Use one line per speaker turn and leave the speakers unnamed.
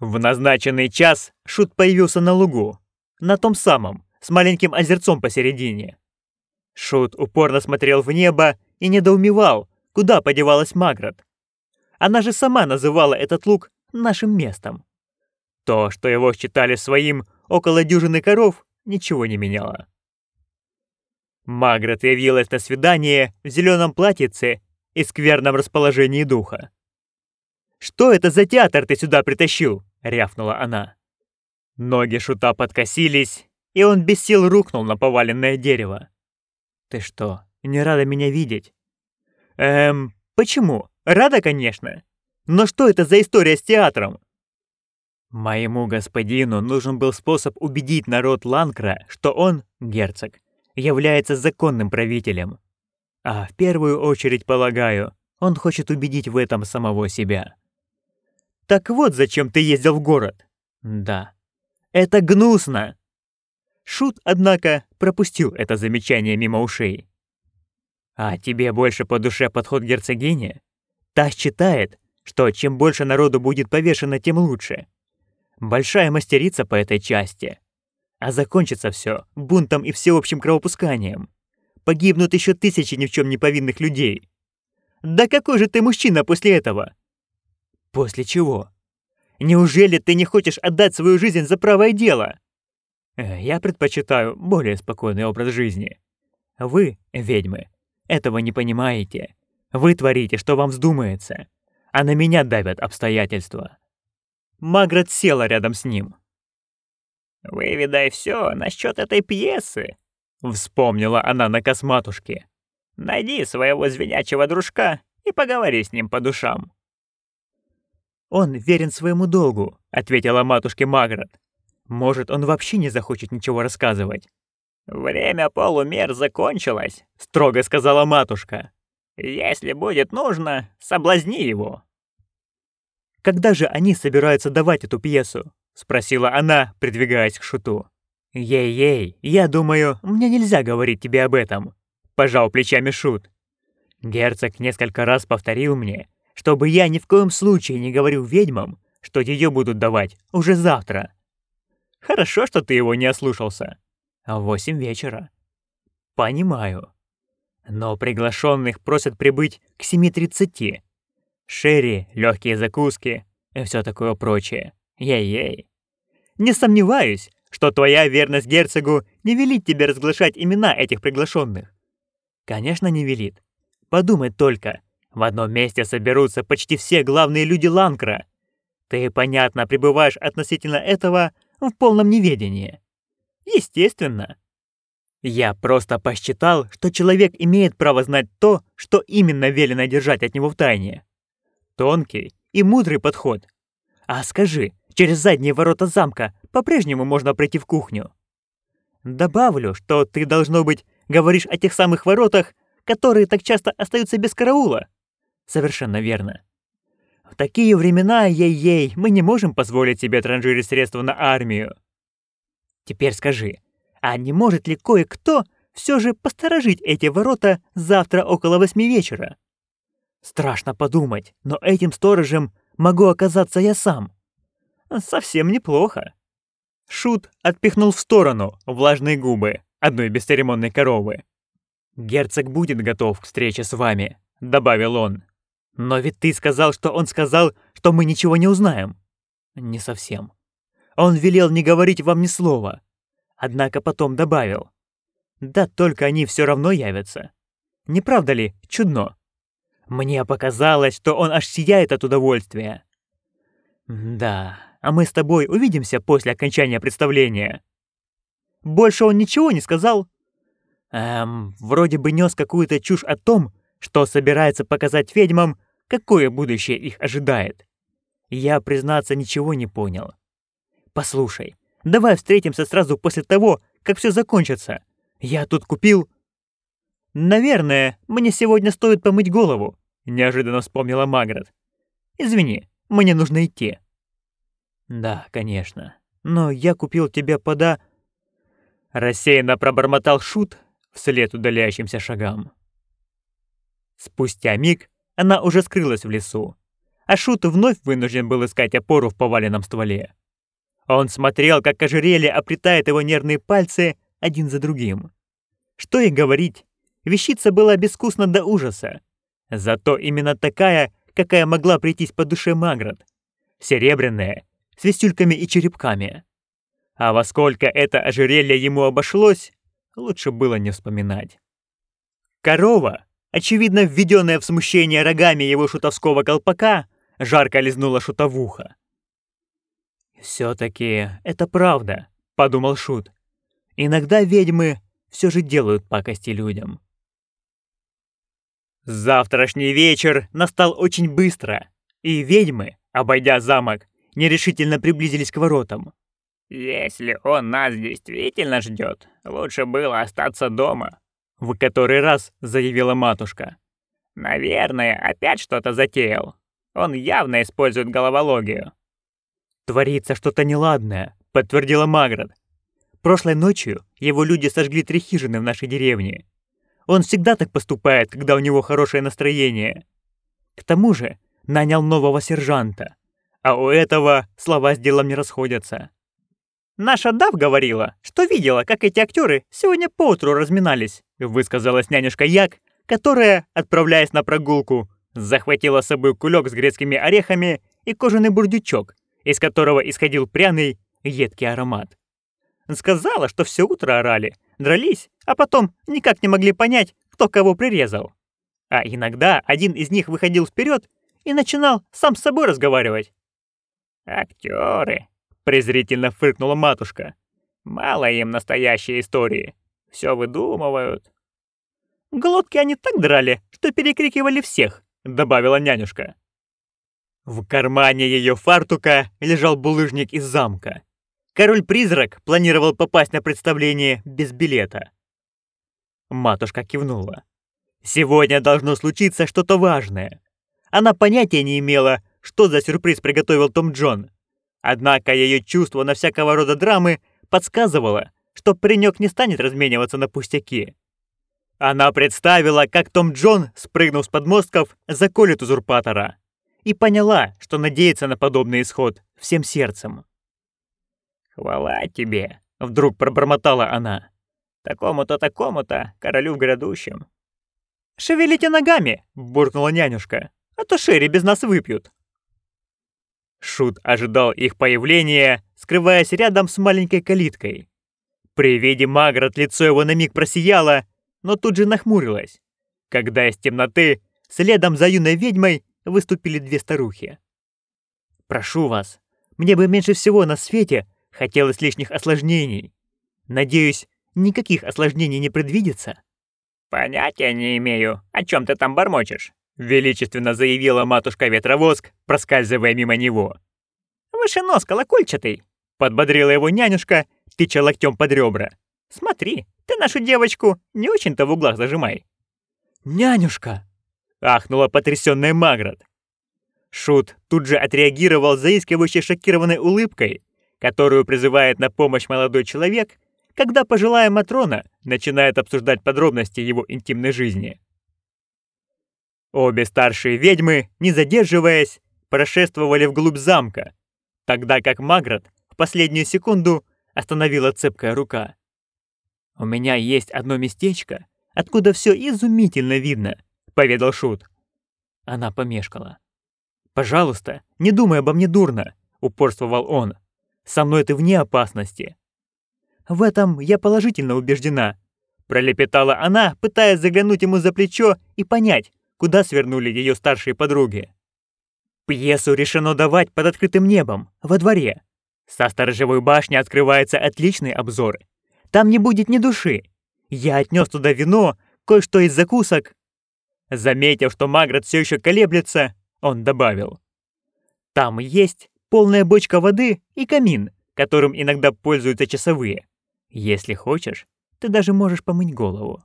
В назначенный час Шут появился на лугу, на том самом, с маленьким озерцом посередине. Шут упорно смотрел в небо и недоумевал, куда подевалась Маград. Она же сама называла этот луг нашим местом. То, что его считали своим около дюжины коров, ничего не меняло. Маград явилась на свидание в зеленом платьице и скверном расположении духа. «Что это за театр ты сюда притащил?» — рявкнула она. Ноги шута подкосились, и он без сил рухнул на поваленное дерево. «Ты что, не рада меня видеть?» «Эм, почему? Рада, конечно. Но что это за история с театром?» Моему господину нужен был способ убедить народ Ланкра, что он, герцог, является законным правителем. А в первую очередь, полагаю, он хочет убедить в этом самого себя. Так вот, зачем ты ездил в город? Да. Это гнусно. Шут, однако, пропустил это замечание мимо ушей. А тебе больше по душе подход герцогини? Та считает, что чем больше народу будет повешено, тем лучше. Большая мастерица по этой части. А закончится все бунтом и всеобщим кровопусканием. Погибнут еще тысячи ни в чем не повинных людей. Да какой же ты мужчина после этого? После чего? Неужели ты не хочешь отдать свою жизнь за правое дело? Э, я предпочитаю более спокойный образ жизни. Вы, ведьмы, этого не понимаете. Вы творите, что вам вздумается, а на меня давят обстоятельства. Маград села рядом с ним.
«Выведай все насчет этой пьесы», — вспомнила она на косматушке. «Найди своего звенячего дружка и поговори с ним по душам».
«Он верен своему долгу», — ответила матушке Маград. «Может, он вообще не захочет ничего рассказывать».
«Время полумер закончилось», —
строго сказала матушка.
«Если будет нужно, соблазни его».
«Когда же они собираются давать эту пьесу?» — спросила она, придвигаясь к шуту. «Ей-ей, я думаю, мне нельзя говорить тебе об этом», — пожал плечами шут. Герцог несколько раз повторил мне, чтобы я ни в коем случае не говорил ведьмам, что ее будут давать уже завтра. Хорошо, что ты его не ослушался. В восемь вечера. Понимаю. Но приглашенных просят прибыть к 7.30. Шерри, легкие закуски и все такое прочее. Ей-ей. Не сомневаюсь, что твоя верность герцогу не велит тебе разглашать имена этих приглашенных. Конечно, не велит. Подумай только, в одном месте соберутся почти все главные люди Ланкра. Ты, понятно, пребываешь относительно этого в полном неведении. Естественно. Я просто посчитал, что человек имеет право знать то, что именно велено держать от него в тайне. Тонкий и мудрый подход. А скажи, через задние ворота замка по-прежнему можно пройти в кухню? Добавлю, что ты, должно быть, говоришь о тех самых воротах, которые так часто остаются без караула. Совершенно верно. В такие времена, ей-ей, мы не можем позволить себе транжирить средства на армию. Теперь скажи, а не может ли кое-кто все же посторожить эти ворота завтра около восьми вечера? Страшно подумать, но этим сторожем могу оказаться я сам. Совсем неплохо. Шут отпихнул в сторону влажные губы одной бесцеремонной коровы. «Герцог будет готов к встрече с вами», — добавил он. Но ведь ты сказал, что он сказал, что мы ничего не узнаем. Не совсем. Он велел не говорить вам ни слова. Однако потом добавил. Да только они все равно явятся. Не правда ли, чудно? Мне показалось, что он аж сияет от удовольствия. Да, а мы с тобой увидимся после окончания представления. Больше он ничего не сказал? Эм, вроде бы нес какую-то чушь о том, что собирается показать ведьмам, какое будущее их ожидает. Я, признаться, ничего не понял. Послушай, давай встретимся сразу после того, как все закончится. Я тут купил... Наверное, мне сегодня стоит помыть голову, неожиданно вспомнила Маград. Извини, мне нужно идти. Да, конечно. Но я купил тебе пода... Рассеянно пробормотал шут вслед удаляющимся шагам. Спустя миг она уже скрылась в лесу, а Шут вновь вынужден был искать опору в поваленном стволе. Он смотрел, как ожерелье оплетает его нервные пальцы один за другим. Что и говорить, вещица была безвкусна до ужаса. Зато именно такая, какая могла прийтись по душе Маград. Серебряная, с вестюльками и черепками. А во сколько это ожерелье ему обошлось, лучше было не вспоминать. Корова, очевидно введенная в смущение рогами его шутовского колпака, жарко лизнула ухо. «Все-таки это правда», — подумал Шут. «Иногда ведьмы все же делают пакости людям». Завтрашний вечер настал очень быстро, и ведьмы, обойдя замок, нерешительно приблизились к воротам.
«Если он нас действительно ждет, лучше было остаться дома», —
в который раз заявила матушка.
«Наверное, опять что-то затеял. Он явно использует головологию».
«Творится что-то неладное», — подтвердила Маград. «Прошлой ночью его люди сожгли три хижины в нашей деревне. Он всегда так поступает, когда у него хорошее настроение. К тому же нанял нового сержанта, а у этого слова с делом не расходятся». «Наша Дав говорила, что видела, как эти актеры сегодня поутру разминались», высказалась нянюшка Як, которая, отправляясь на прогулку, захватила с собой кулек с грецкими орехами и кожаный бурдючок, из которого исходил пряный, едкий аромат. Сказала, что все утро орали, дрались, а потом никак не могли понять, кто кого прирезал. А иногда один из них выходил вперед и начинал сам с собой разговаривать.
«Актеры», презрительно фыркнула матушка. Мало им настоящей истории. Все выдумывают.
Глотки они так драли, что перекрикивали всех, добавила нянюшка. В кармане ее фартука лежал булыжник из замка. Король-призрак планировал попасть на представление без билета. Матушка кивнула. Сегодня должно случиться что-то важное. Она понятия не имела, что за сюрприз приготовил Том Джон, Однако ее чувство на всякого рода драмы подсказывало, что паренек не станет размениваться на пустяки. Она представила, как Том Джон, спрыгнув с подмостков, заколет узурпатора. И поняла, что надеется на подобный исход всем сердцем.
«Хвала тебе!» — вдруг пробормотала она. «Такому-то, такому-то, королю в грядущем».
«Шевелите ногами!» — буркнула нянюшка. «А то шерри без нас выпьют». Шут ожидал их появления, скрываясь рядом с маленькой калиткой. При виде Магрот лицо его на миг просияло, но тут же нахмурилось, когда из темноты, следом за юной ведьмой, выступили две старухи. «Прошу вас, мне бы меньше всего на свете хотелось лишних осложнений. Надеюсь, никаких осложнений не предвидится?»
«Понятия не имею, о чем ты там бормочешь»,
Величественно заявила матушка Ветровоск, проскальзывая мимо него.
«Выше нос колокольчатый!»
Подбодрила его нянюшка, тыча локтем под ребра.
«Смотри, ты нашу девочку не очень-то в углах зажимай».
«Нянюшка!» — ахнула потрясённая Маград. Шут тут же отреагировал заискивающей шокированной улыбкой, которую призывает на помощь молодой человек, когда пожилая Матрона начинает обсуждать подробности его интимной жизни. Обе старшие ведьмы, не задерживаясь, прошествовали вглубь замка, тогда как Маград в последнюю секунду остановила цепкая рука. «У меня есть одно местечко, откуда все изумительно видно», — поведал Шут. Она помешкала. «Пожалуйста, не думай обо мне дурно», — упорствовал он. «Со мной ты вне опасности». «В этом я положительно убеждена», — пролепетала она, пытаясь заглянуть ему за плечо и понять, куда свернули ее старшие подруги. Пьесу решено давать под открытым небом, во дворе. Со сторожевой башни открывается отличный обзор. Там не будет ни души. Я отнес туда вино, кое-что из закусок. Заметив, что Маград все еще колеблется, он добавил. Там есть полная бочка воды и камин, которым иногда пользуются часовые. Если хочешь, ты даже можешь помыть голову.